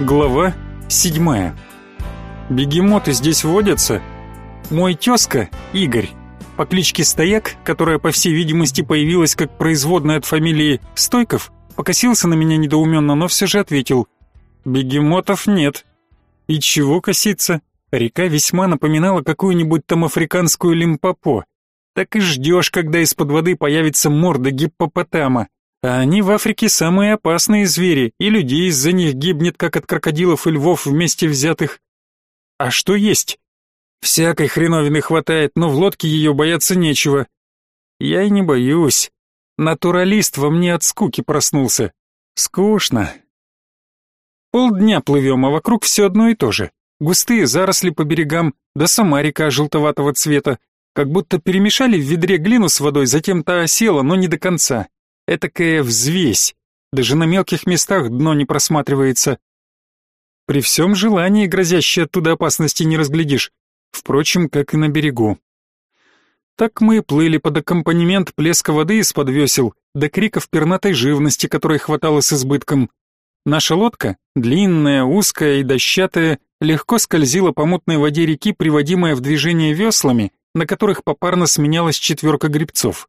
Глава седьмая. Бегемоты здесь водятся? Мой тезка, Игорь, по кличке Стояк, которая, по всей видимости, появилась как производная от фамилии Стойков, покосился на меня недоуменно, но все же ответил. Бегемотов нет. И чего коситься? Река весьма напоминала какую-нибудь там африканскую лимпопо. Так и ждешь, когда из-под воды появится морда гиппопотама. А они в Африке самые опасные звери, и людей из-за них гибнет, как от крокодилов и львов вместе взятых. А что есть? Всякой хреновины хватает, но в лодке ее бояться нечего. Я и не боюсь. Натуралист во мне от скуки проснулся. Скучно. Полдня плывем, а вокруг все одно и то же. Густые заросли по берегам, да сама река желтоватого цвета. Как будто перемешали в ведре глину с водой, затем та осела, но не до конца. Этакая взвесь. Даже на мелких местах дно не просматривается. При всем желании грозящей оттуда опасности не разглядишь. Впрочем, как и на берегу. Так мы плыли под аккомпанемент плеска воды из-под весел, до криков пернатой живности, которой хватало с избытком. Наша лодка, длинная, узкая и дощатая, легко скользила по мутной воде реки, приводимая в движение веслами, на которых попарно сменялась четверка гребцов.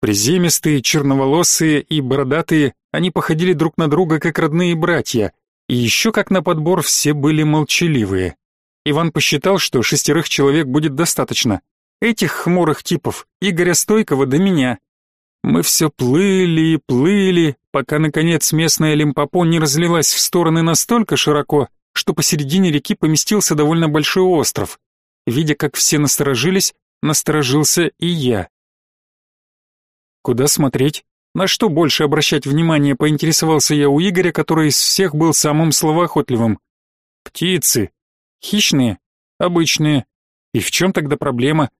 Приземистые, черноволосые и бородатые, они походили друг на друга как родные братья, и еще как на подбор все были молчаливые. Иван посчитал, что шестерых человек будет достаточно. Этих хмурых типов, Игоря Стойкова до меня. Мы все плыли и плыли, пока, наконец, местная Лимпопо не разлилась в стороны настолько широко, что посередине реки поместился довольно большой остров. Видя, как все насторожились, насторожился и я. Куда смотреть? На что больше обращать внимание, поинтересовался я у Игоря, который из всех был самым словоохотливым. Птицы. Хищные? Обычные. И в чем тогда проблема?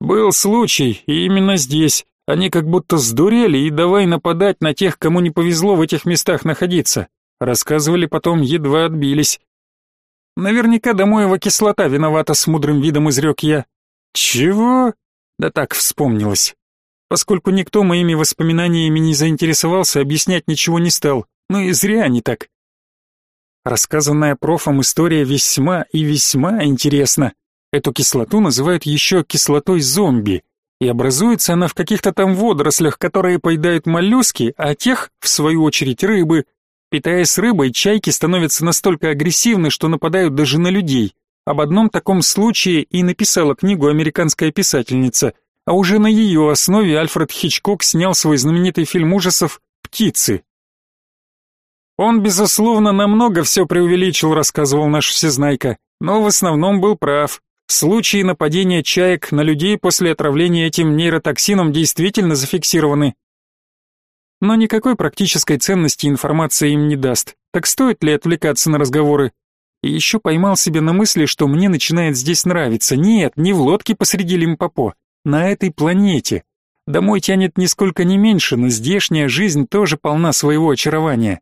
Был случай, и именно здесь. Они как будто сдурели и давай нападать на тех, кому не повезло в этих местах находиться. Рассказывали потом, едва отбились. Наверняка домоева кислота виновата с мудрым видом изрек я. Чего? Да так вспомнилось. Поскольку никто моими воспоминаниями не заинтересовался, объяснять ничего не стал. Ну и зря они так. Рассказанная профом история весьма и весьма интересна. Эту кислоту называют еще кислотой зомби, и образуется она в каких-то там водорослях, которые поедают моллюски, а тех, в свою очередь, рыбы. Питаясь рыбой, чайки становятся настолько агрессивны, что нападают даже на людей. Об одном таком случае и написала книгу американская писательница – а уже на ее основе Альфред Хичкок снял свой знаменитый фильм ужасов «Птицы». Он, безусловно, намного все преувеличил, рассказывал наш всезнайка, но в основном был прав. Случаи нападения чаек на людей после отравления этим нейротоксином действительно зафиксированы. Но никакой практической ценности информация им не даст. Так стоит ли отвлекаться на разговоры? И еще поймал себя на мысли, что мне начинает здесь нравиться. Нет, не в лодке посреди Лимпопо на этой планете. Домой тянет нисколько не меньше, но здешняя жизнь тоже полна своего очарования.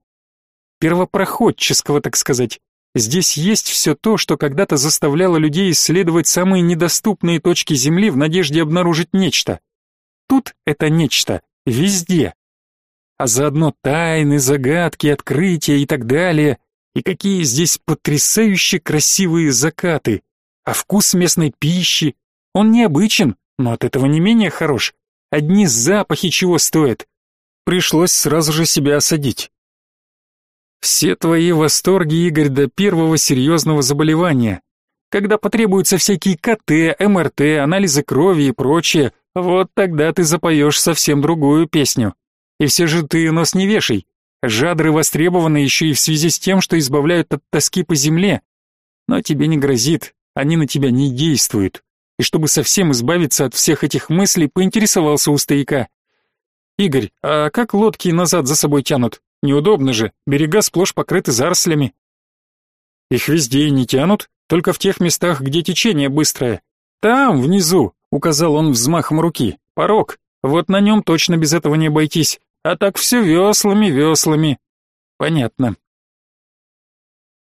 Первопроходческого, так сказать. Здесь есть все то, что когда-то заставляло людей исследовать самые недоступные точки Земли в надежде обнаружить нечто. Тут это нечто везде. А заодно тайны, загадки, открытия и так далее. И какие здесь потрясающе красивые закаты. А вкус местной пищи, он необычен, но от этого не менее хорош. Одни запахи чего стоят. Пришлось сразу же себя осадить. Все твои восторги, Игорь, до первого серьезного заболевания. Когда потребуются всякие КТ, МРТ, анализы крови и прочее, вот тогда ты запоешь совсем другую песню. И все же ты нос не вешай. Жадры востребованы еще и в связи с тем, что избавляют от тоски по земле. Но тебе не грозит, они на тебя не действуют и чтобы совсем избавиться от всех этих мыслей, поинтересовался у стояка. «Игорь, а как лодки назад за собой тянут? Неудобно же, берега сплошь покрыты зарослями». «Их везде и не тянут, только в тех местах, где течение быстрое. Там, внизу», — указал он взмахом руки, — «порог. Вот на нем точно без этого не обойтись, а так все веслами, веслами». «Понятно».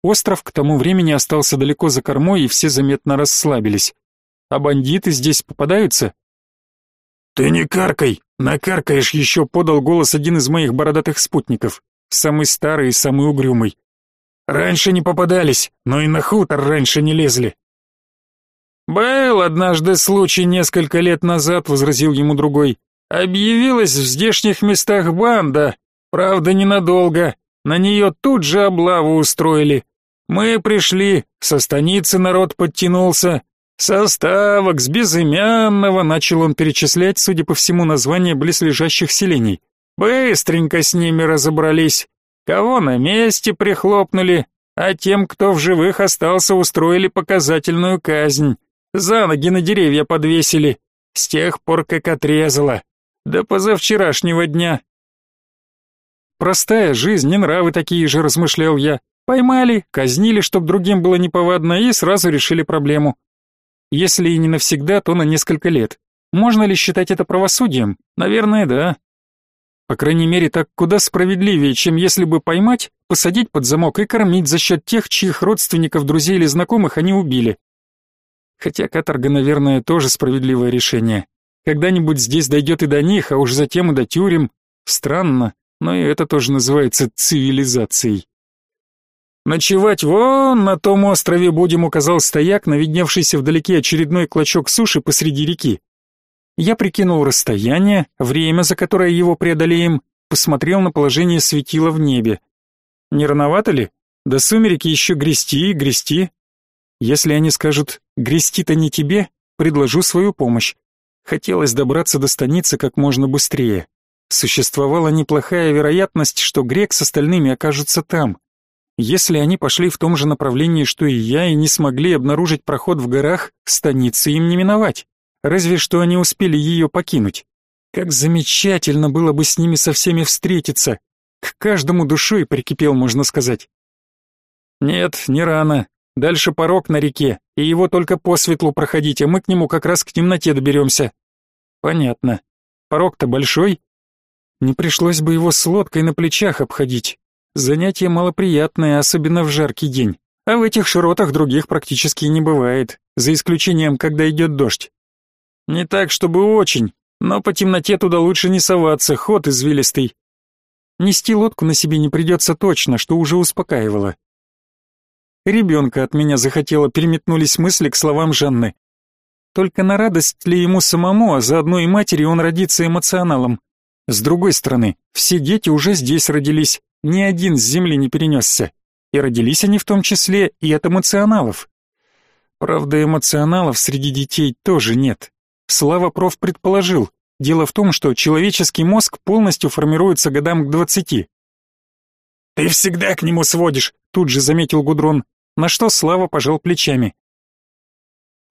Остров к тому времени остался далеко за кормой, и все заметно расслабились. А бандиты здесь попадаются? Ты не каркай, накаркаешь еще, подал голос один из моих бородатых спутников, самый старый и самый угрюмый. Раньше не попадались, но и на хутор раньше не лезли. «Был однажды случай несколько лет назад», — возразил ему другой. «Объявилась в здешних местах банда, правда, ненадолго. На нее тут же облаву устроили. Мы пришли, со станицы народ подтянулся. Составок с безымянного, начал он перечислять, судя по всему, названия близлежащих селений. Быстренько с ними разобрались. Кого на месте прихлопнули, а тем, кто в живых остался, устроили показательную казнь. За ноги на деревья подвесили. С тех пор, как отрезало. До позавчерашнего дня. Простая жизнь, не нравы такие же, размышлял я. Поймали, казнили, чтоб другим было неповадно, и сразу решили проблему. Если и не навсегда, то на несколько лет. Можно ли считать это правосудием? Наверное, да. По крайней мере, так куда справедливее, чем если бы поймать, посадить под замок и кормить за счет тех, чьих родственников, друзей или знакомых они убили. Хотя каторга, наверное, тоже справедливое решение. Когда-нибудь здесь дойдет и до них, а уж затем и до тюрем. Странно, но и это тоже называется цивилизацией. «Ночевать вон на том острове будем», — указал стояк на видневшийся вдалеке очередной клочок суши посреди реки. Я прикинул расстояние, время, за которое его преодолеем, посмотрел на положение светила в небе. Не рановато ли? До сумерки еще грести и грести. Если они скажут «грести-то не тебе», предложу свою помощь. Хотелось добраться до станицы как можно быстрее. Существовала неплохая вероятность, что грек с остальными окажутся там. Если они пошли в том же направлении, что и я, и не смогли обнаружить проход в горах, станицы им не миновать. Разве что они успели ее покинуть. Как замечательно было бы с ними со всеми встретиться. К каждому душой прикипел, можно сказать. Нет, не рано. Дальше порог на реке, и его только по светлу проходить, а мы к нему как раз к темноте доберемся. Понятно. Порог-то большой. Не пришлось бы его с лодкой на плечах обходить. Занятие малоприятное, особенно в жаркий день. А в этих широтах других практически не бывает, за исключением, когда идет дождь. Не так, чтобы очень, но по темноте туда лучше не соваться, ход извилистый. Нести лодку на себе не придется точно, что уже успокаивало. Ребенка от меня захотело, переметнулись мысли к словам Жанны. Только на радость ли ему самому, а заодно и матери он родится эмоционалом. С другой стороны, все дети уже здесь родились, ни один с земли не перенесся. И родились они в том числе и от эмоционалов. Правда, эмоционалов среди детей тоже нет. Слава проф предположил, дело в том, что человеческий мозг полностью формируется годам к двадцати. «Ты всегда к нему сводишь», — тут же заметил Гудрон на что Слава пожал плечами.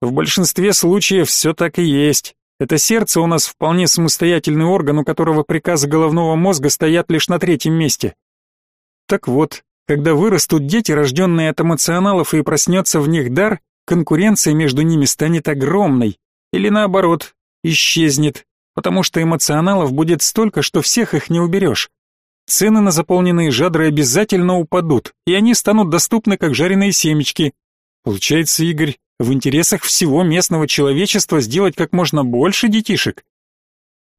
В большинстве случаев все так и есть. Это сердце у нас вполне самостоятельный орган, у которого приказы головного мозга стоят лишь на третьем месте. Так вот, когда вырастут дети, рожденные от эмоционалов, и проснется в них дар, конкуренция между ними станет огромной. Или наоборот, исчезнет, потому что эмоционалов будет столько, что всех их не уберешь. Цены на заполненные жадры обязательно упадут, и они станут доступны как жареные семечки. Получается, Игорь, в интересах всего местного человечества сделать как можно больше детишек.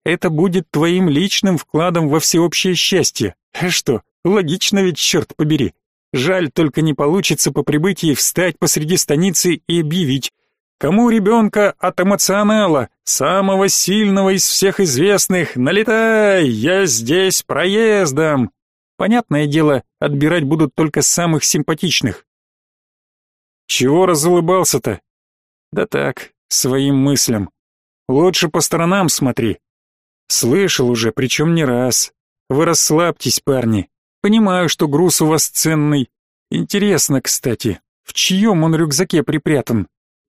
Это будет твоим личным вкладом во всеобщее счастье. А что, логично ведь, черт побери. Жаль, только не получится по прибытии встать посреди станицы и объявить Кому ребенка от эмоционала, самого сильного из всех известных, налетай, я здесь проездом. Понятное дело, отбирать будут только самых симпатичных. Чего разулыбался-то? Да так, своим мыслям. Лучше по сторонам смотри. Слышал уже, причем не раз. Вы расслабьтесь, парни. Понимаю, что груз у вас ценный. Интересно, кстати, в чьем он рюкзаке припрятан?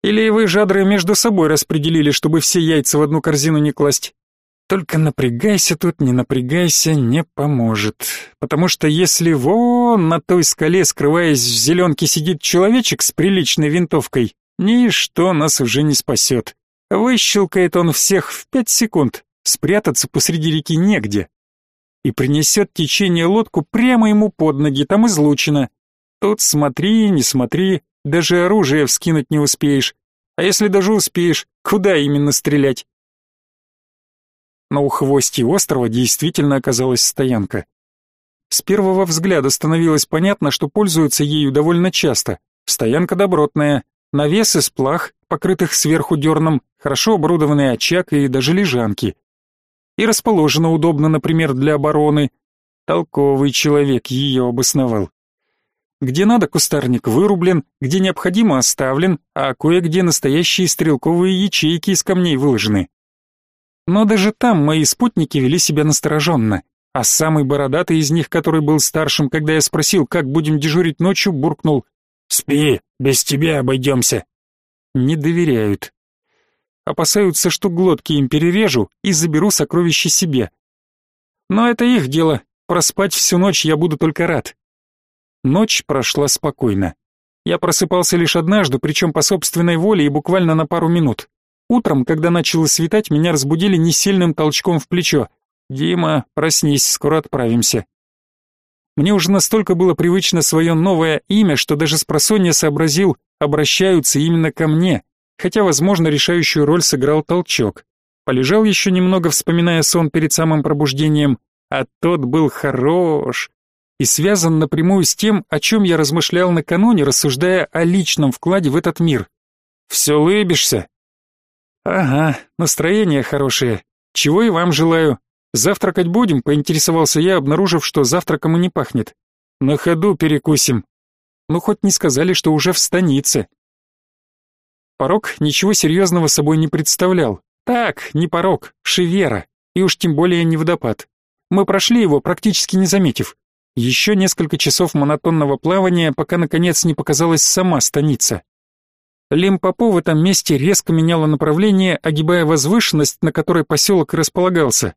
Или вы, жадры, между собой распределили, чтобы все яйца в одну корзину не класть? Только напрягайся тут, не напрягайся, не поможет. Потому что если вон на той скале, скрываясь в зеленке, сидит человечек с приличной винтовкой, ничто нас уже не спасет. Выщелкает он всех в пять секунд, спрятаться посреди реки негде. И принесет течение лодку прямо ему под ноги, там излучено. Тут смотри, не смотри, даже оружие вскинуть не успеешь. А если даже успеешь, куда именно стрелять? На ухвосте острова действительно оказалась стоянка. С первого взгляда становилось понятно, что пользуются ею довольно часто. Стоянка добротная, навес из плах, покрытых сверху дерном, хорошо оборудованный очаг и даже лежанки. И расположена удобно, например, для обороны. Толковый человек ее обосновал. Где надо, кустарник вырублен, где необходимо оставлен, а кое-где настоящие стрелковые ячейки из камней выложены. Но даже там мои спутники вели себя настороженно, а самый бородатый из них, который был старшим, когда я спросил, как будем дежурить ночью, буркнул «Спи, без тебя обойдемся». Не доверяют. Опасаются, что глотки им перережу и заберу сокровища себе. Но это их дело, проспать всю ночь я буду только рад. Ночь прошла спокойно. Я просыпался лишь однажды, причем по собственной воле и буквально на пару минут. Утром, когда начало светать, меня разбудили несильным толчком в плечо. «Дима, проснись, скоро отправимся». Мне уже настолько было привычно свое новое имя, что даже с просонья сообразил, обращаются именно ко мне, хотя, возможно, решающую роль сыграл толчок. Полежал еще немного, вспоминая сон перед самым пробуждением, а тот был хорош и связан напрямую с тем, о чем я размышлял накануне, рассуждая о личном вкладе в этот мир. «Все улыбишься?» «Ага, настроение хорошее. Чего и вам желаю. Завтракать будем?» — поинтересовался я, обнаружив, что завтраком и не пахнет. «На ходу перекусим». Ну, хоть не сказали, что уже в станице. Порог ничего серьезного собой не представлял. Так, не порог, шевера, и уж тем более не водопад. Мы прошли его, практически не заметив. Еще несколько часов монотонного плавания, пока наконец не показалась сама станица. Лимпопо в этом месте резко меняла направление, огибая возвышенность, на которой поселок располагался.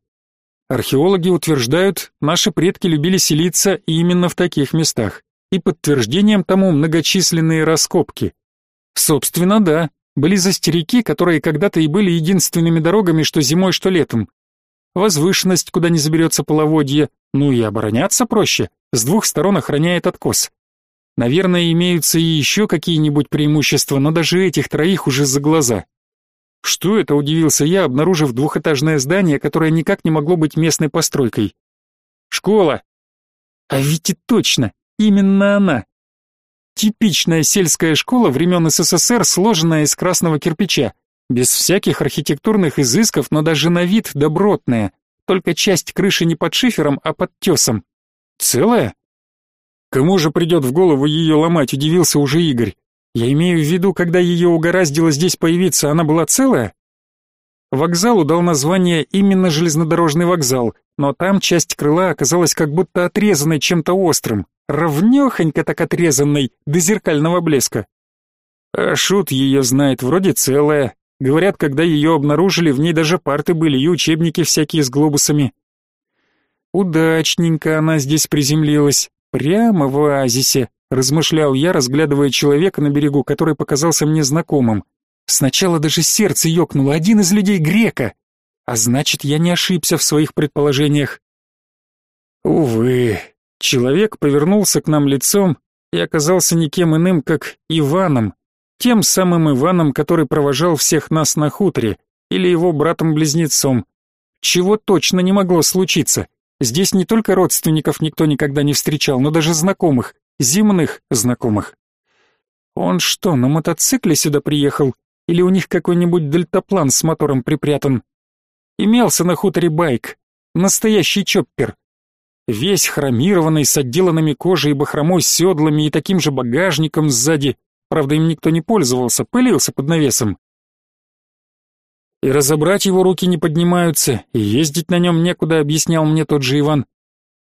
Археологи утверждают, наши предки любили селиться именно в таких местах, и подтверждением тому многочисленные раскопки. Собственно, да, близости реки, которые когда-то и были единственными дорогами, что зимой, что летом. Возвышенность, куда не заберется половодье, ну и обороняться проще, с двух сторон охраняет откос. Наверное, имеются и еще какие-нибудь преимущества, но даже этих троих уже за глаза. Что это, удивился я, обнаружив двухэтажное здание, которое никак не могло быть местной постройкой. Школа. А ведь и точно, именно она. Типичная сельская школа времен СССР, сложенная из красного кирпича, без всяких архитектурных изысков, но даже на вид добротная, только часть крыши не под шифером, а под тесом. Целая? Кому же придет в голову ее ломать, удивился уже Игорь. Я имею в виду, когда ее угораздило здесь появиться, она была целая? Вокзалу дал название именно железнодорожный вокзал, но там часть крыла оказалась как будто отрезанной чем-то острым, ровнёхонько так отрезанной, до зеркального блеска. А шут ее знает, вроде целая. Говорят, когда ее обнаружили, в ней даже парты были и учебники всякие с глобусами. Удачненько она здесь приземлилась. Прямо в оазисе, размышлял я, разглядывая человека на берегу, который показался мне знакомым. Сначала даже сердце ёкнуло, один из людей грека. А значит, я не ошибся в своих предположениях. Увы, человек повернулся к нам лицом и оказался никем иным, как Иваном, тем самым Иваном, который провожал всех нас на хуторе, или его братом-близнецом. Чего точно не могло случиться. Здесь не только родственников никто никогда не встречал, но даже знакомых, земных знакомых. Он что, на мотоцикле сюда приехал? Или у них какой-нибудь дельтаплан с мотором припрятан? Имелся на хуторе байк, настоящий чоппер. Весь хромированный, с отделанными кожей бахромой седлами и таким же багажником сзади. Правда, им никто не пользовался, пылился под навесом. И разобрать его руки не поднимаются, и ездить на нем некуда, объяснял мне тот же Иван.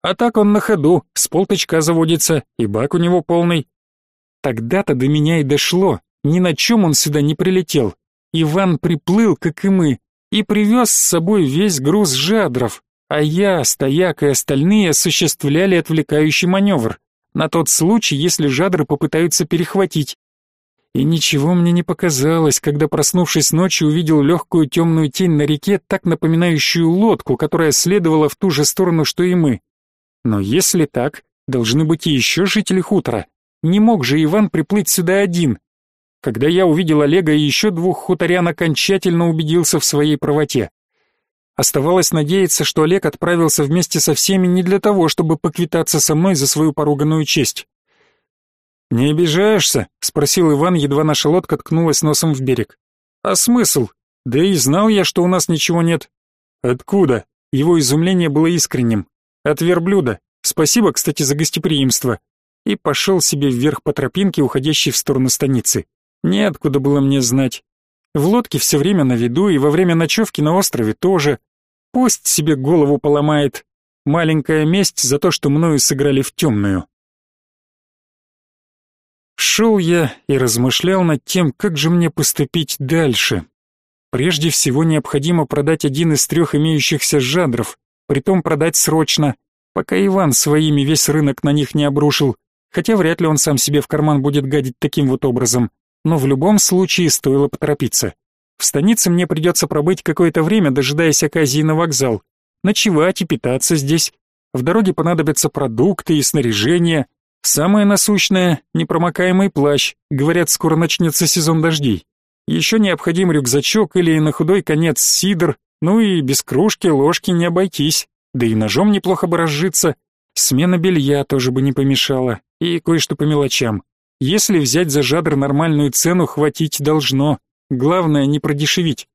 А так он на ходу, с полточка заводится, и бак у него полный. Тогда-то до меня и дошло, ни на чем он сюда не прилетел. Иван приплыл, как и мы, и привез с собой весь груз жадров, а я, стояк и остальные осуществляли отвлекающий маневр, на тот случай, если жадры попытаются перехватить. И ничего мне не показалось, когда, проснувшись ночью, увидел легкую темную тень на реке, так напоминающую лодку, которая следовала в ту же сторону, что и мы. Но если так, должны быть и еще жители хутора. Не мог же Иван приплыть сюда один. Когда я увидел Олега и еще двух хуторян, окончательно убедился в своей правоте. Оставалось надеяться, что Олег отправился вместе со всеми не для того, чтобы поквитаться со мной за свою поруганную честь. «Не обижаешься?» — спросил Иван, едва наша лодка ткнулась носом в берег. «А смысл? Да и знал я, что у нас ничего нет». «Откуда?» Его изумление было искренним. «От верблюда. Спасибо, кстати, за гостеприимство». И пошел себе вверх по тропинке, уходящей в сторону станицы. Неоткуда было мне знать. В лодке все время на виду, и во время ночевки на острове тоже. Пусть себе голову поломает. Маленькая месть за то, что мною сыграли в темную. Шел я и размышлял над тем, как же мне поступить дальше. Прежде всего необходимо продать один из трех имеющихся жадров, притом продать срочно, пока Иван своими весь рынок на них не обрушил, хотя вряд ли он сам себе в карман будет гадить таким вот образом, но в любом случае стоило поторопиться. В станице мне придется пробыть какое-то время, дожидаясь оказии на вокзал, ночевать и питаться здесь. В дороге понадобятся продукты и снаряжение, Самое насущное — непромокаемый плащ. Говорят, скоро начнется сезон дождей. Еще необходим рюкзачок или на худой конец сидр, ну и без кружки, ложки не обойтись. Да и ножом неплохо бы разжиться. Смена белья тоже бы не помешала. И кое-что по мелочам. Если взять за жадр нормальную цену, хватить должно. Главное, не продешевить.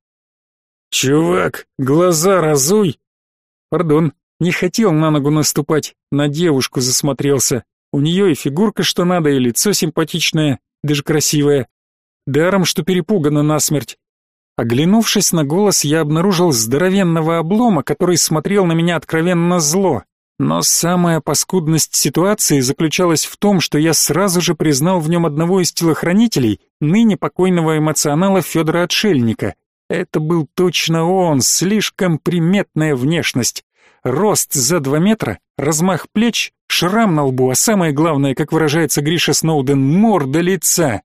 «Чувак, глаза разуй!» Пардон, не хотел на ногу наступать, на девушку засмотрелся. У нее и фигурка что надо, и лицо симпатичное, даже красивое. Даром, что перепугана насмерть. Оглянувшись на голос, я обнаружил здоровенного облома, который смотрел на меня откровенно зло. Но самая паскудность ситуации заключалась в том, что я сразу же признал в нем одного из телохранителей, ныне покойного эмоционала Федора Отшельника. Это был точно он, слишком приметная внешность. Рост за два метра, размах плеч, шрам на лбу, а самое главное, как выражается Гриша Сноуден, морда лица.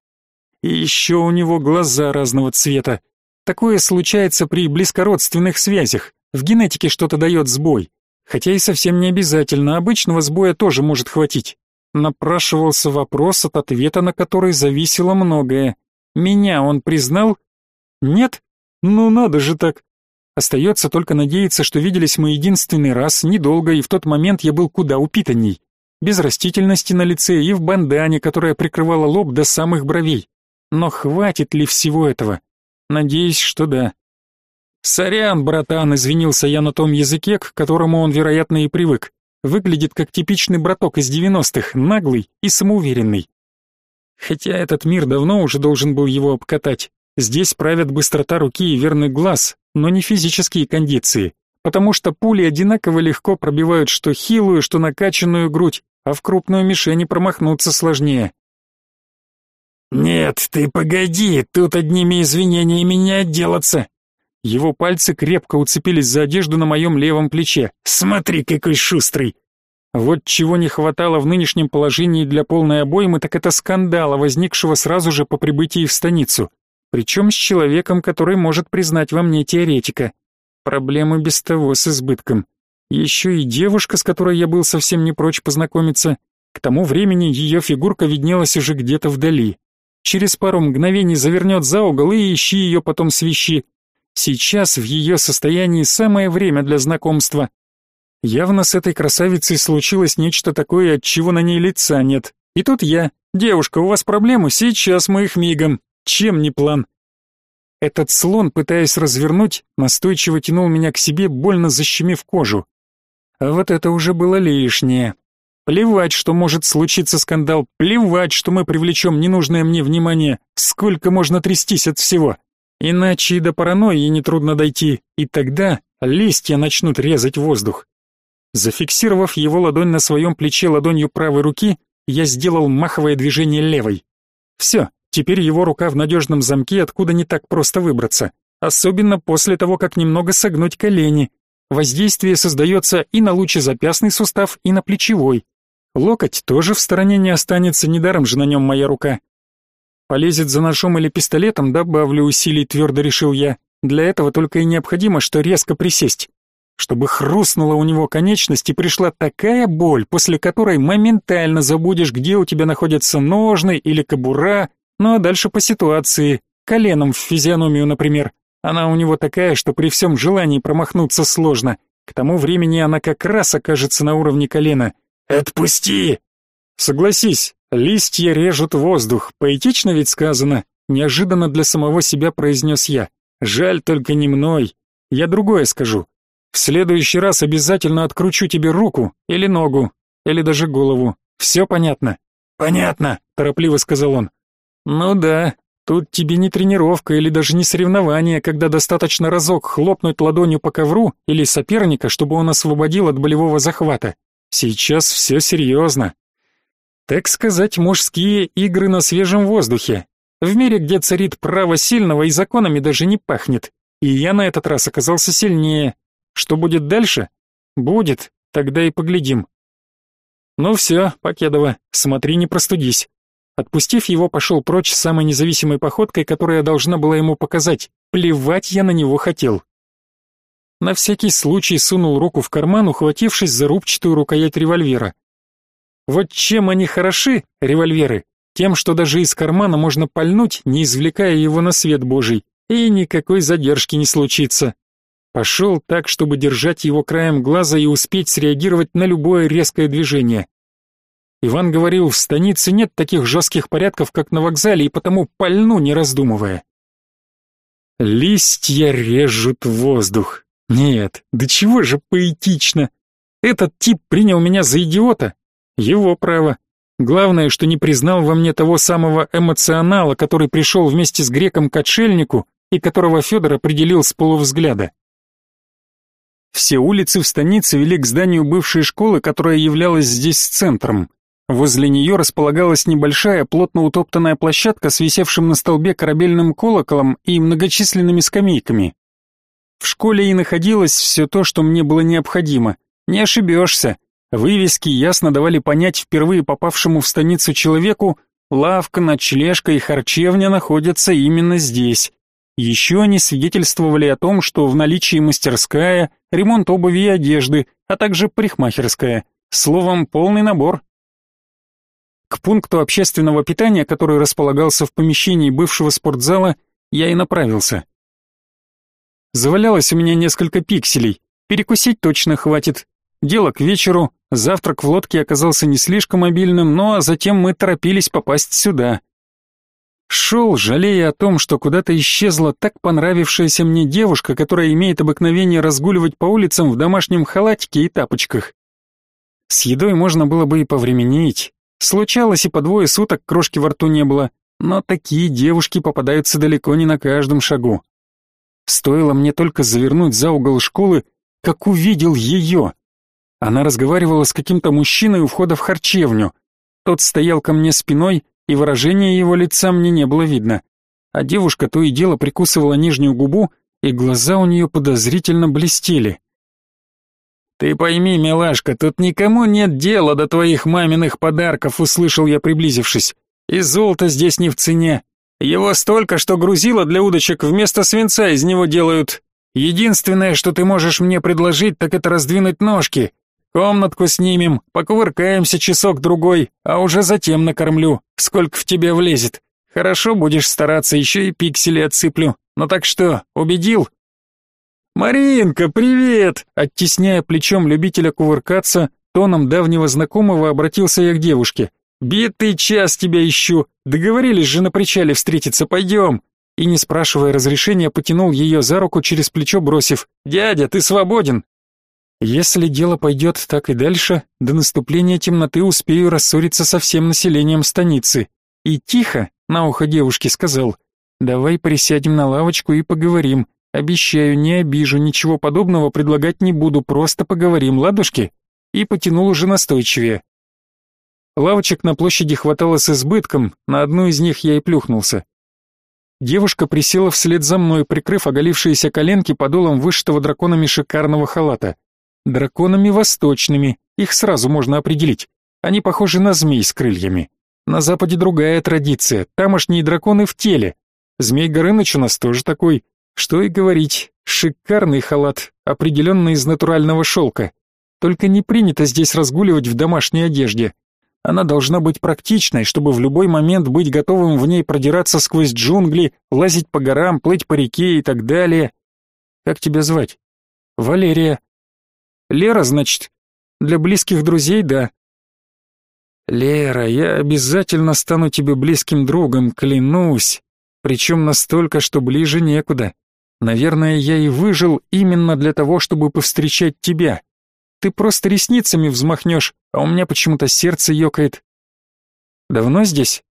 И еще у него глаза разного цвета. Такое случается при близкородственных связях. В генетике что-то дает сбой. Хотя и совсем не обязательно, обычного сбоя тоже может хватить. Напрашивался вопрос, от ответа на который зависело многое. Меня он признал? Нет? Ну надо же так. Остается только надеяться, что виделись мы единственный раз, недолго, и в тот момент я был куда упитанней. Без растительности на лице и в бандане, которая прикрывала лоб до самых бровей. Но хватит ли всего этого? Надеюсь, что да. «Сорян, братан», — извинился я на том языке, к которому он, вероятно, и привык. Выглядит как типичный браток из девяностых, наглый и самоуверенный. Хотя этот мир давно уже должен был его обкатать. Здесь правят быстрота руки и верный глаз, но не физические кондиции, потому что пули одинаково легко пробивают что хилую, что накачанную грудь, а в крупную мишени промахнуться сложнее. «Нет, ты погоди, тут одними извинениями не отделаться!» Его пальцы крепко уцепились за одежду на моем левом плече. «Смотри, какой шустрый!» Вот чего не хватало в нынешнем положении для полной обоймы, так это скандала, возникшего сразу же по прибытии в станицу причем с человеком, который может признать во мне теоретика. Проблемы без того с избытком. Еще и девушка, с которой я был совсем не прочь познакомиться. К тому времени ее фигурка виднелась уже где-то вдали. Через пару мгновений завернет за угол и ищи ее потом свищи. Сейчас в ее состоянии самое время для знакомства. Явно с этой красавицей случилось нечто такое, от чего на ней лица нет. И тут я. «Девушка, у вас проблемы? Сейчас мы их мигом». Чем не план? Этот слон, пытаясь развернуть, настойчиво тянул меня к себе, больно защемив кожу. А вот это уже было лишнее. Плевать, что может случиться скандал, плевать, что мы привлечем ненужное мне внимание, сколько можно трястись от всего. Иначе и до паранойи нетрудно дойти, и тогда листья начнут резать воздух. Зафиксировав его ладонь на своем плече ладонью правой руки, я сделал маховое движение левой. Все, Теперь его рука в надежном замке, откуда не так просто выбраться. Особенно после того, как немного согнуть колени. Воздействие создается и на лучезапястный сустав, и на плечевой. Локоть тоже в стороне не останется, недаром же на нем моя рука. Полезет за ножом или пистолетом, добавлю усилий, твердо решил я. Для этого только и необходимо, что резко присесть. Чтобы хрустнула у него конечность и пришла такая боль, после которой моментально забудешь, где у тебя находятся ножны или кобура, ну а дальше по ситуации, коленом в физиономию, например. Она у него такая, что при всем желании промахнуться сложно. К тому времени она как раз окажется на уровне колена. «Отпусти!» Согласись, листья режут воздух, поэтично ведь сказано. Неожиданно для самого себя произнес я. Жаль только не мной. Я другое скажу. В следующий раз обязательно откручу тебе руку или ногу, или даже голову. Все понятно? Понятно, торопливо сказал он. Ну да, тут тебе не тренировка или даже не соревнование, когда достаточно разок хлопнуть ладонью по ковру или соперника, чтобы он освободил от болевого захвата. Сейчас все серьезно. Так сказать, мужские игры на свежем воздухе. В мире, где царит право сильного и законами даже не пахнет. И я на этот раз оказался сильнее. Что будет дальше? Будет, тогда и поглядим. Ну все, Покедова, смотри, не простудись. Отпустив его, пошел прочь с самой независимой походкой, которая должна была ему показать. Плевать я на него хотел. На всякий случай сунул руку в карман, ухватившись за рубчатую рукоять револьвера. Вот чем они хороши, револьверы, тем, что даже из кармана можно пальнуть, не извлекая его на свет Божий, и никакой задержки не случится. Пошел так, чтобы держать его краем глаза и успеть среагировать на любое резкое движение. Иван говорил, в станице нет таких жестких порядков, как на вокзале, и потому пальну, не раздумывая. Листья режут воздух. Нет, да чего же поэтично. Этот тип принял меня за идиота. Его право. Главное, что не признал во мне того самого эмоционала, который пришел вместе с греком к отшельнику и которого Федор определил с полувзгляда. Все улицы в станице вели к зданию бывшей школы, которая являлась здесь центром. Возле нее располагалась небольшая, плотно утоптанная площадка с висевшим на столбе корабельным колоколом и многочисленными скамейками. В школе и находилось все то, что мне было необходимо. Не ошибешься. Вывески ясно давали понять впервые попавшему в станицу человеку, лавка, ночлежка и харчевня находятся именно здесь. Еще они свидетельствовали о том, что в наличии мастерская, ремонт обуви и одежды, а также парикмахерская. Словом, полный набор. К пункту общественного питания, который располагался в помещении бывшего спортзала, я и направился. Завалялось у меня несколько пикселей. Перекусить точно хватит. Дело к вечеру, завтрак в лодке оказался не слишком мобильным, но затем мы торопились попасть сюда. Шел, жалея о том, что куда-то исчезла так понравившаяся мне девушка, которая имеет обыкновение разгуливать по улицам в домашнем халатике и тапочках. С едой можно было бы и повременить. Случалось и по двое суток крошки во рту не было, но такие девушки попадаются далеко не на каждом шагу. Стоило мне только завернуть за угол школы, как увидел ее. Она разговаривала с каким-то мужчиной у входа в харчевню. Тот стоял ко мне спиной, и выражения его лица мне не было видно. А девушка то и дело прикусывала нижнюю губу, и глаза у нее подозрительно блестели. «Ты пойми, милашка, тут никому нет дела до твоих маминых подарков», услышал я, приблизившись. «И золото здесь не в цене. Его столько, что грузило для удочек вместо свинца из него делают. Единственное, что ты можешь мне предложить, так это раздвинуть ножки. Комнатку снимем, покувыркаемся часок-другой, а уже затем накормлю, сколько в тебя влезет. Хорошо будешь стараться, еще и пиксели отсыплю. Ну так что, убедил?» «Маринка, привет!» Оттесняя плечом любителя кувыркаться, тоном давнего знакомого обратился я к девушке. «Битый час тебя ищу! Договорились же на причале встретиться, пойдем!» И, не спрашивая разрешения, потянул ее за руку через плечо, бросив «Дядя, ты свободен!» Если дело пойдет так и дальше, до наступления темноты успею рассориться со всем населением станицы. И тихо, на ухо девушки сказал, давай присядем на лавочку и поговорим. Обещаю, не обижу, ничего подобного предлагать не буду, просто поговорим, ладушки? И потянул уже настойчивее. Лавочек на площади хватало с избытком, на одну из них я и плюхнулся. Девушка присела вслед за мной, прикрыв оголившиеся коленки подолом вышитого драконами шикарного халата. Драконами восточными, их сразу можно определить. Они похожи на змей с крыльями. На западе другая традиция, тамошние драконы в теле. Змей Горыныч у нас тоже такой. Что и говорить, шикарный халат, определенно из натурального шелка. Только не принято здесь разгуливать в домашней одежде. Она должна быть практичной, чтобы в любой момент быть готовым в ней продираться сквозь джунгли, лазить по горам, плыть по реке и так далее. Как тебя звать? Валерия. Лера, значит? Для близких друзей, да. Лера, я обязательно стану тебе близким другом, клянусь. Причем настолько, что ближе некуда. Наверное, я и выжил именно для того, чтобы повстречать тебя. Ты просто ресницами взмахнешь, а у меня почему-то сердце ёкает. Давно здесь?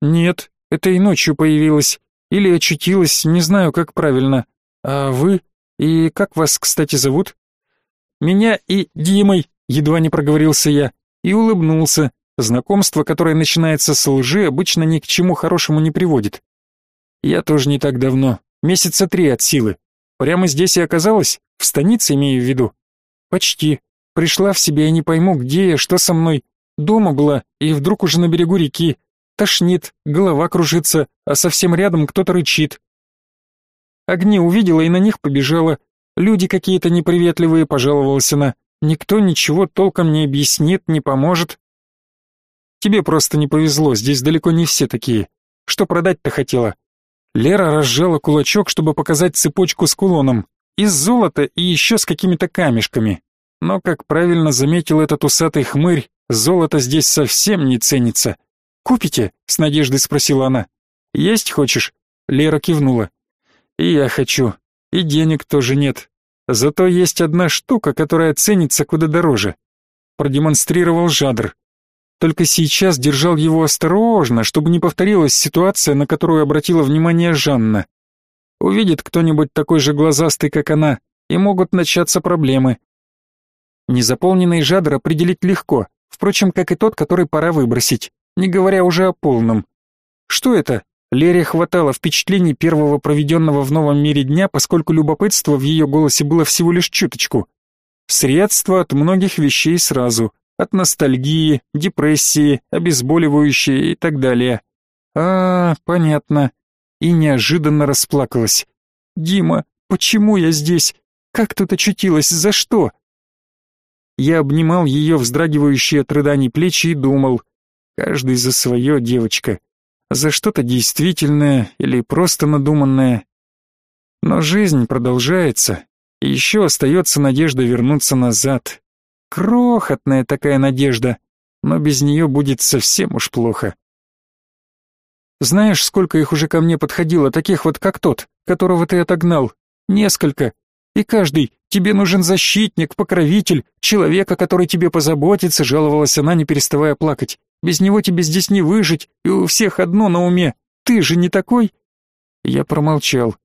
Нет, это и ночью появилась. Или очутилась, не знаю, как правильно. А вы? И как вас, кстати, зовут? Меня и Димой, едва не проговорился я, и улыбнулся. Знакомство, которое начинается с лжи, обычно ни к чему хорошему не приводит. Я тоже не так давно, месяца три от силы. Прямо здесь и оказалась, в станице имею в виду. Почти. Пришла в себя и не пойму, где я, что со мной. Дома была, и вдруг уже на берегу реки. Тошнит, голова кружится, а совсем рядом кто-то рычит. Огни увидела и на них побежала. Люди какие-то неприветливые, пожаловалась она. Никто ничего толком не объяснит, не поможет. Тебе просто не повезло, здесь далеко не все такие. Что продать-то хотела? Лера разжала кулачок, чтобы показать цепочку с кулоном из золота и еще с какими-то камешками. Но, как правильно заметил этот усатый хмырь, золото здесь совсем не ценится. «Купите?» — с надеждой спросила она. «Есть хочешь?» — Лера кивнула. «И я хочу. И денег тоже нет. Зато есть одна штука, которая ценится куда дороже». Продемонстрировал Жадр. Только сейчас держал его осторожно, чтобы не повторилась ситуация, на которую обратила внимание Жанна. Увидит кто-нибудь такой же глазастый, как она, и могут начаться проблемы. Незаполненный жадр определить легко, впрочем, как и тот, который пора выбросить, не говоря уже о полном. Что это? Лере хватало впечатлений первого проведенного в новом мире дня, поскольку любопытство в ее голосе было всего лишь чуточку. Средство от многих вещей сразу, от ностальгии, депрессии, обезболивающие и так далее. А, понятно и неожиданно расплакалась. «Дима, почему я здесь? Как тут очутилась? За что?» Я обнимал ее вздрагивающие от рыданий плечи и думал, каждый за свое, девочка, за что-то действительное или просто надуманное. Но жизнь продолжается, и еще остается надежда вернуться назад. Крохотная такая надежда, но без нее будет совсем уж плохо. Знаешь, сколько их уже ко мне подходило, таких вот как тот, которого ты отогнал? Несколько. И каждый, тебе нужен защитник, покровитель, человека, который тебе позаботится, жаловалась она, не переставая плакать. Без него тебе здесь не выжить, и у всех одно на уме. Ты же не такой? Я промолчал.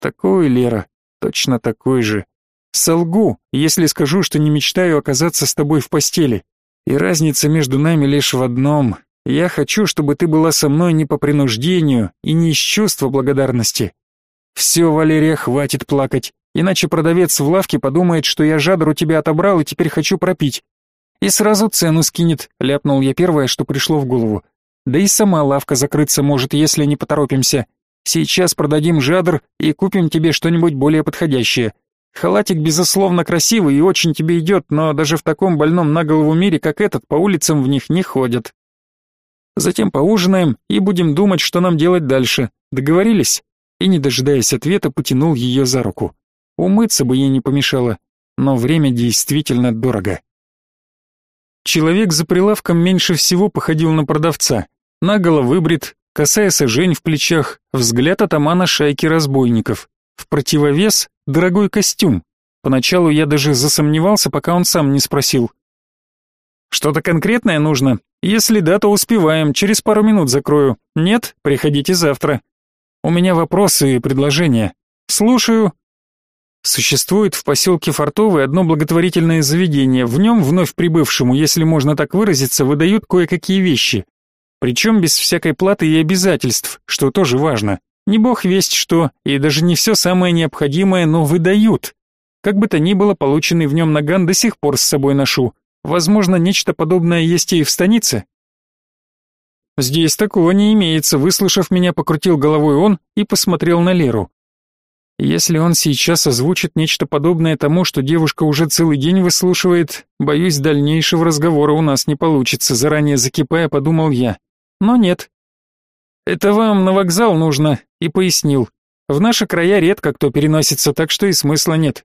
Такой, Лера, точно такой же. Солгу, если скажу, что не мечтаю оказаться с тобой в постели. И разница между нами лишь в одном. Я хочу, чтобы ты была со мной не по принуждению и не из чувства благодарности. Все, Валерия, хватит плакать, иначе продавец в лавке подумает, что я жадр у тебя отобрал и теперь хочу пропить. И сразу цену скинет, ляпнул я первое, что пришло в голову. Да и сама лавка закрыться может, если не поторопимся. Сейчас продадим жадр и купим тебе что-нибудь более подходящее. Халатик, безусловно, красивый и очень тебе идет, но даже в таком больном на голову мире, как этот, по улицам в них не ходят. Затем поужинаем и будем думать, что нам делать дальше. Договорились?» И, не дожидаясь ответа, потянул ее за руку. Умыться бы ей не помешало, но время действительно дорого. Человек за прилавком меньше всего походил на продавца. Наголо выбрит, косая сажень в плечах, взгляд атамана шайки разбойников. В противовес дорогой костюм. Поначалу я даже засомневался, пока он сам не спросил. «Что-то конкретное нужно?» Если да, то успеваем, через пару минут закрою. Нет, приходите завтра. У меня вопросы и предложения. Слушаю. Существует в поселке Фартовый одно благотворительное заведение. В нем вновь прибывшему, если можно так выразиться, выдают кое-какие вещи. Причем без всякой платы и обязательств, что тоже важно. Не бог весть что, и даже не все самое необходимое, но выдают. Как бы то ни было, полученный в нем наган до сих пор с собой ношу. Возможно, нечто подобное есть и в станице. Здесь такого не имеется, выслушав меня, покрутил головой он и посмотрел на Леру. Если он сейчас озвучит нечто подобное тому, что девушка уже целый день выслушивает, боюсь, дальнейшего разговора у нас не получится, заранее закипая, подумал я. Но нет. Это вам на вокзал нужно, и пояснил. В наши края редко кто переносится, так что и смысла нет.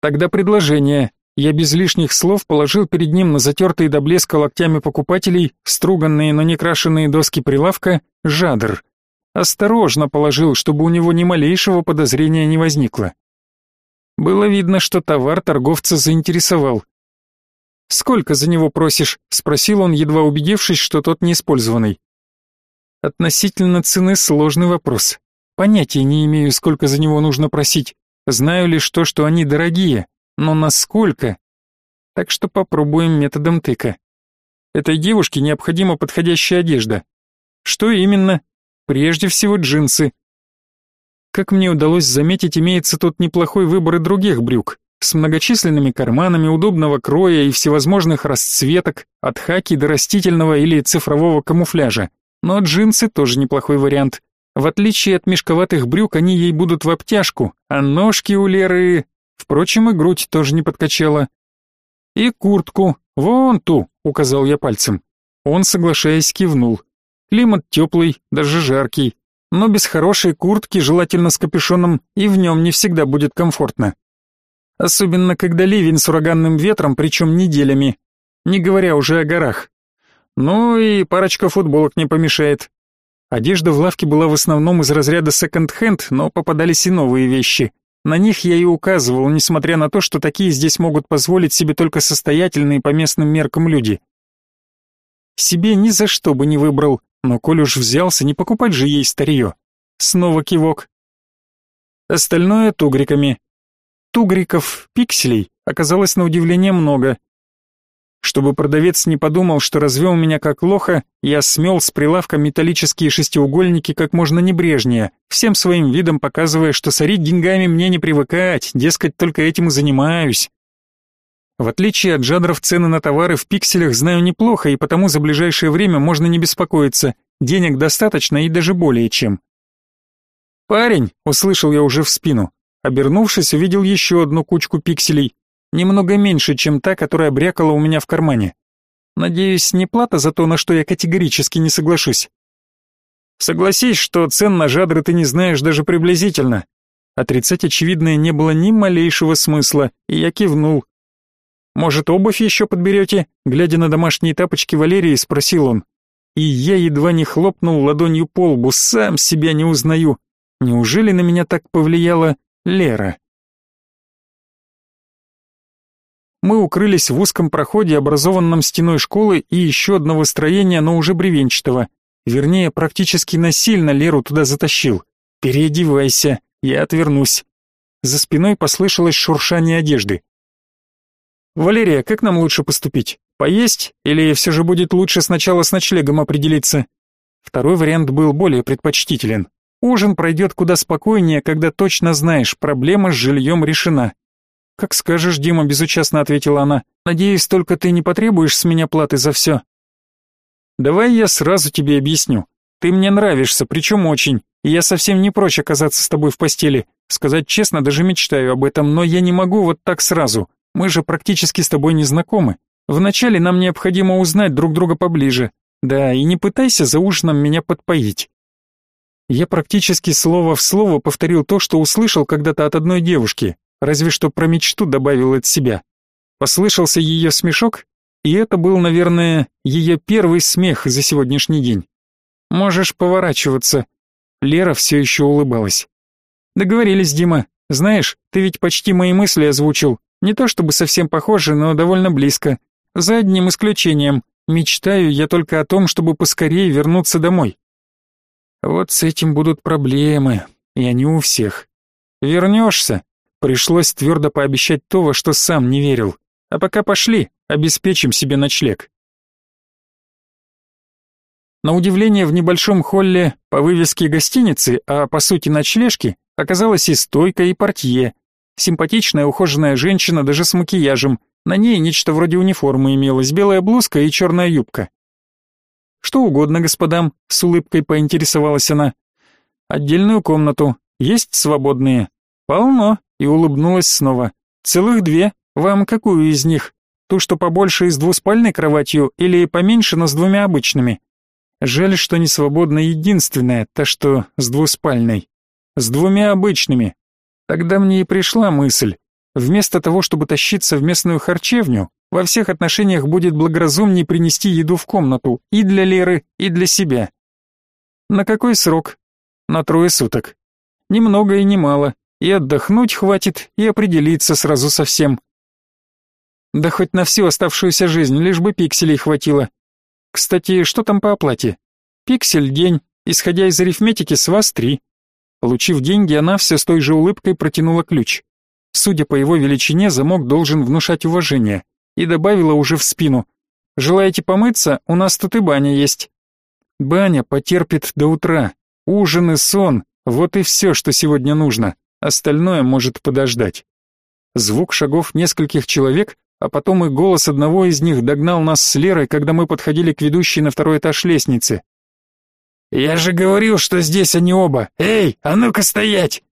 Тогда предложение. Я без лишних слов положил перед ним на затертые до блеска локтями покупателей струганные, но не крашеные доски прилавка жадр. Осторожно положил, чтобы у него ни малейшего подозрения не возникло. Было видно, что товар торговца заинтересовал. «Сколько за него просишь?» — спросил он, едва убедившись, что тот не использованный. Относительно цены сложный вопрос. Понятия не имею, сколько за него нужно просить. Знаю лишь то, что они дорогие, но насколько? Так что попробуем методом тыка. Этой девушке необходима подходящая одежда. Что именно? Прежде всего джинсы. Как мне удалось заметить, имеется тут неплохой выбор и других брюк, с многочисленными карманами, удобного кроя и всевозможных расцветок, от хаки до растительного или цифрового камуфляжа. Но джинсы тоже неплохой вариант. В отличие от мешковатых брюк, они ей будут в обтяжку, а ножки у Леры... Впрочем, и грудь тоже не подкачала. «И куртку, вон ту», — указал я пальцем. Он, соглашаясь, кивнул. Климат теплый, даже жаркий, но без хорошей куртки, желательно с капюшоном, и в нем не всегда будет комфортно. Особенно, когда ливень с ураганным ветром, причем неделями, не говоря уже о горах. Ну и парочка футболок не помешает. Одежда в лавке была в основном из разряда секонд-хенд, но попадались и новые вещи. На них я и указывал, несмотря на то, что такие здесь могут позволить себе только состоятельные по местным меркам люди. Себе ни за что бы не выбрал, но коль уж взялся, не покупать же ей старье. Снова кивок. Остальное тугриками. Тугриков, пикселей, оказалось на удивление много. Чтобы продавец не подумал, что развел меня как лоха, я смел с прилавка металлические шестиугольники как можно небрежнее, всем своим видом показывая, что сорить деньгами мне не привыкать, дескать, только этим и занимаюсь. В отличие от жадров, цены на товары в пикселях знаю неплохо, и потому за ближайшее время можно не беспокоиться. Денег достаточно и даже более чем. «Парень!» — услышал я уже в спину. Обернувшись, увидел еще одну кучку пикселей. Немного меньше, чем та, которая брякала у меня в кармане. Надеюсь, не плата за то, на что я категорически не соглашусь. Согласись, что цен на жадры ты не знаешь даже приблизительно. Отрицать очевидное не было ни малейшего смысла, и я кивнул. Может, обувь еще подберете?» Глядя на домашние тапочки Валерии, спросил он. И я едва не хлопнул ладонью по лбу, сам себя не узнаю. Неужели на меня так повлияла Лера? Мы укрылись в узком проходе, образованном стеной школы и еще одного строения, но уже бревенчатого. Вернее, практически насильно Леру туда затащил. «Переодевайся, я отвернусь». За спиной послышалось шуршание одежды. «Валерия, как нам лучше поступить? Поесть? Или все же будет лучше сначала с ночлегом определиться?» Второй вариант был более предпочтителен. Ужин пройдет куда спокойнее, когда точно знаешь, проблема с жильем решена. «Как скажешь, Дима», — безучастно ответила она. «Надеюсь, только ты не потребуешь с меня платы за все». «Давай я сразу тебе объясню. Ты мне нравишься, причем очень, и я совсем не прочь оказаться с тобой в постели. Сказать честно, даже мечтаю об этом, но я не могу вот так сразу. Мы же практически с тобой не знакомы. Вначале нам необходимо узнать друг друга поближе. Да, и не пытайся за ужином меня подпоить. Я практически слово в слово повторил то, что услышал когда-то от одной девушки, разве что про мечту добавил от себя. Послышался ее смешок, и это был, наверное, ее первый смех за сегодняшний день. Можешь поворачиваться. Лера все еще улыбалась. Договорились, Дима. Знаешь, ты ведь почти мои мысли озвучил. Не то чтобы совсем похоже, но довольно близко. За одним исключением. Мечтаю я только о том, чтобы поскорее вернуться домой. Вот с этим будут проблемы, и они у всех. Вернешься. Пришлось твердо пообещать то, во что сам не верил. А пока пошли, обеспечим себе ночлег. На удивление в небольшом холле по вывеске гостиницы, а по сути ночлежки, оказалась и стойка, и портье, Симпатичная ухоженная женщина, даже с макияжем. На ней нечто вроде униформы имелось, белая блузка и черная юбка. «Что угодно, господам», — с улыбкой поинтересовалась она. «Отдельную комнату. Есть свободные? Полно, и улыбнулась снова. Целых две. Вам какую из них? Ту, что побольше и с двуспальной кроватью, или поменьше, но с двумя обычными? Жаль, что не свободна единственная, та, что с двуспальной. С двумя обычными. Тогда мне и пришла мысль. Вместо того, чтобы тащиться в местную харчевню, во всех отношениях будет благоразумнее принести еду в комнату и для Леры, и для себя. На какой срок? На трое суток. Немного и немало, и отдохнуть хватит, и определиться сразу со всем. Да хоть на всю оставшуюся жизнь, лишь бы пикселей хватило. Кстати, что там по оплате? Пиксель день, исходя из арифметики, с вас три. Получив деньги, она все с той же улыбкой протянула ключ. Судя по его величине, замок должен внушать уважение. И добавила уже в спину. «Желаете помыться? У нас тут и баня есть». Баня потерпит до утра. Ужин и сон — вот и все, что сегодня нужно. Остальное может подождать. Звук шагов нескольких человек, а потом и голос одного из них догнал нас с Лерой, когда мы подходили к ведущей на второй этаж лестницы. «Я же говорил, что здесь они оба! Эй, а ну-ка стоять!»